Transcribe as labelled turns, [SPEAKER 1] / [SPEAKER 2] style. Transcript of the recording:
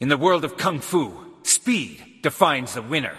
[SPEAKER 1] In the world of Kung Fu, speed defines the winner.